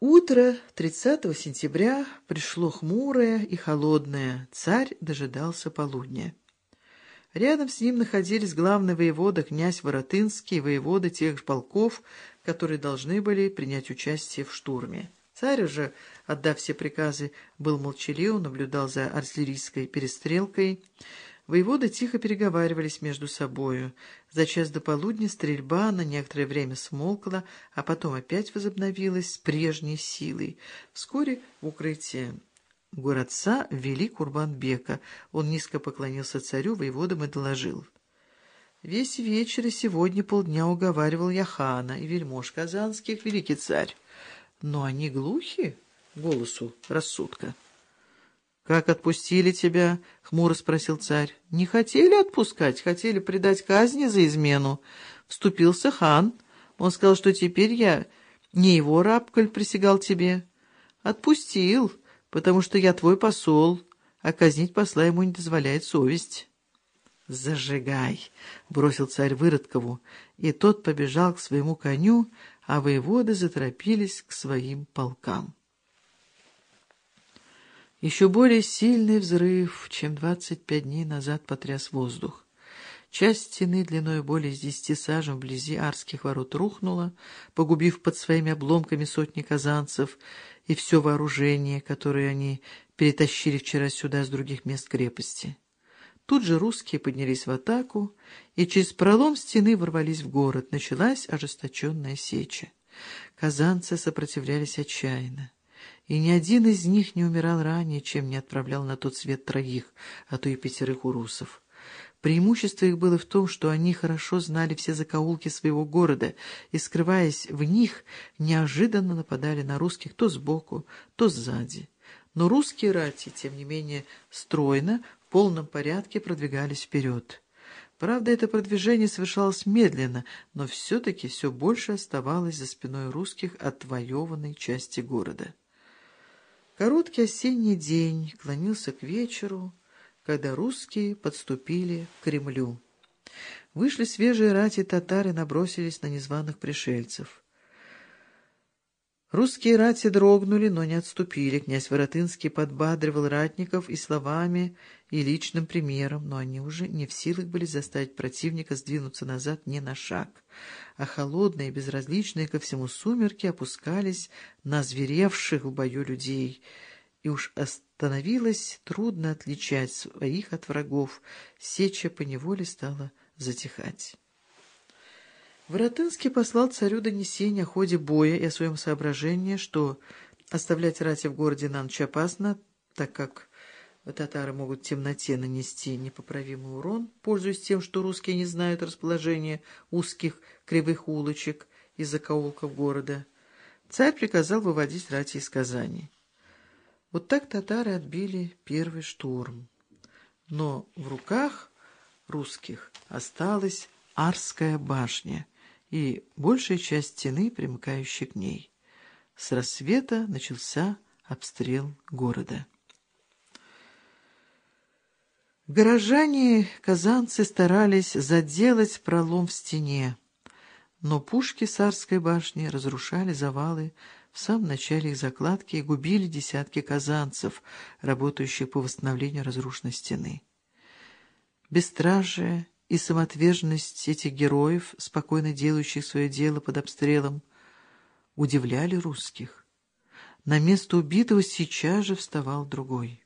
Утро 30 сентября пришло хмурое и холодное. Царь дожидался полудня. Рядом с ним находились главный воевода князь Воротынский и воеводы тех полков, которые должны были принять участие в штурме. Царь уже, отдав все приказы, был молчалив, наблюдал за артиллерийской перестрелкой. Воеводы тихо переговаривались между собою. За час до полудня стрельба на некоторое время смолкла, а потом опять возобновилась с прежней силой. Вскоре в укрытие городца ввели Курбанбека. Он низко поклонился царю, воеводам и доложил. Весь вечер и сегодня полдня уговаривал я хана и вельмож казанских, великий царь. Но они глухи голосу рассудка. «Как отпустили тебя?» — хмуро спросил царь. «Не хотели отпускать, хотели предать казни за измену. Вступился хан. Он сказал, что теперь я не его раб, коль присягал тебе. Отпустил, потому что я твой посол, а казнить посла ему не дозволяет совесть». «Зажигай!» — бросил царь Выродкову, и тот побежал к своему коню, а воеводы заторопились к своим полкам. Еще более сильный взрыв, чем двадцать пять дней назад потряс воздух. Часть стены длиной более десяти сажен вблизи Арских ворот рухнула, погубив под своими обломками сотни казанцев и все вооружение, которое они перетащили вчера сюда с других мест крепости. Тут же русские поднялись в атаку, и через пролом стены ворвались в город. Началась ожесточенная сеча. Казанцы сопротивлялись отчаянно и ни один из них не умирал ранее, чем не отправлял на тот свет троих, а то и пятерых урусов. Преимущество их было в том, что они хорошо знали все закоулки своего города и, скрываясь в них, неожиданно нападали на русских то сбоку, то сзади. Но русские рати, тем не менее, стройно, в полном порядке продвигались вперед. Правда, это продвижение совершалось медленно, но все-таки все больше оставалось за спиной русских отвоеванной части города. Короткий осенний день клонился к вечеру, когда русские подступили к Кремлю. Вышли свежие рати татары набросились на незваных пришельцев. Русские рати дрогнули, но не отступили. Князь Воротынский подбадривал ратников и словами, и личным примером, но они уже не в силах были заставить противника сдвинуться назад ни на шаг. А холодные, безразличные ко всему сумерки опускались на зверевших в бою людей. И уж остановилось трудно отличать своих от врагов. Сеча поневоле стала затихать. Воротынский послал царю донесение о ходе боя и о своем соображении, что оставлять рати в городе на ночь опасно, так как татары могут в темноте нанести непоправимый урон, пользуясь тем, что русские не знают расположения узких кривых улочек и закоулков города. Царь приказал выводить рати из Казани. Вот так татары отбили первый штурм. Но в руках русских осталась Арская башня — и большая часть стены, примыкающей к ней. С рассвета начался обстрел города. Горожане, казанцы старались заделать пролом в стене, но пушки Сарской башни разрушали завалы в самом начале их закладки и губили десятки казанцев, работающих по восстановлению разрушенной стены. Бесстрашие и самоотверженность этих героев, спокойно делающих свое дело под обстрелом, удивляли русских. На место убитого сейчас же вставал другой.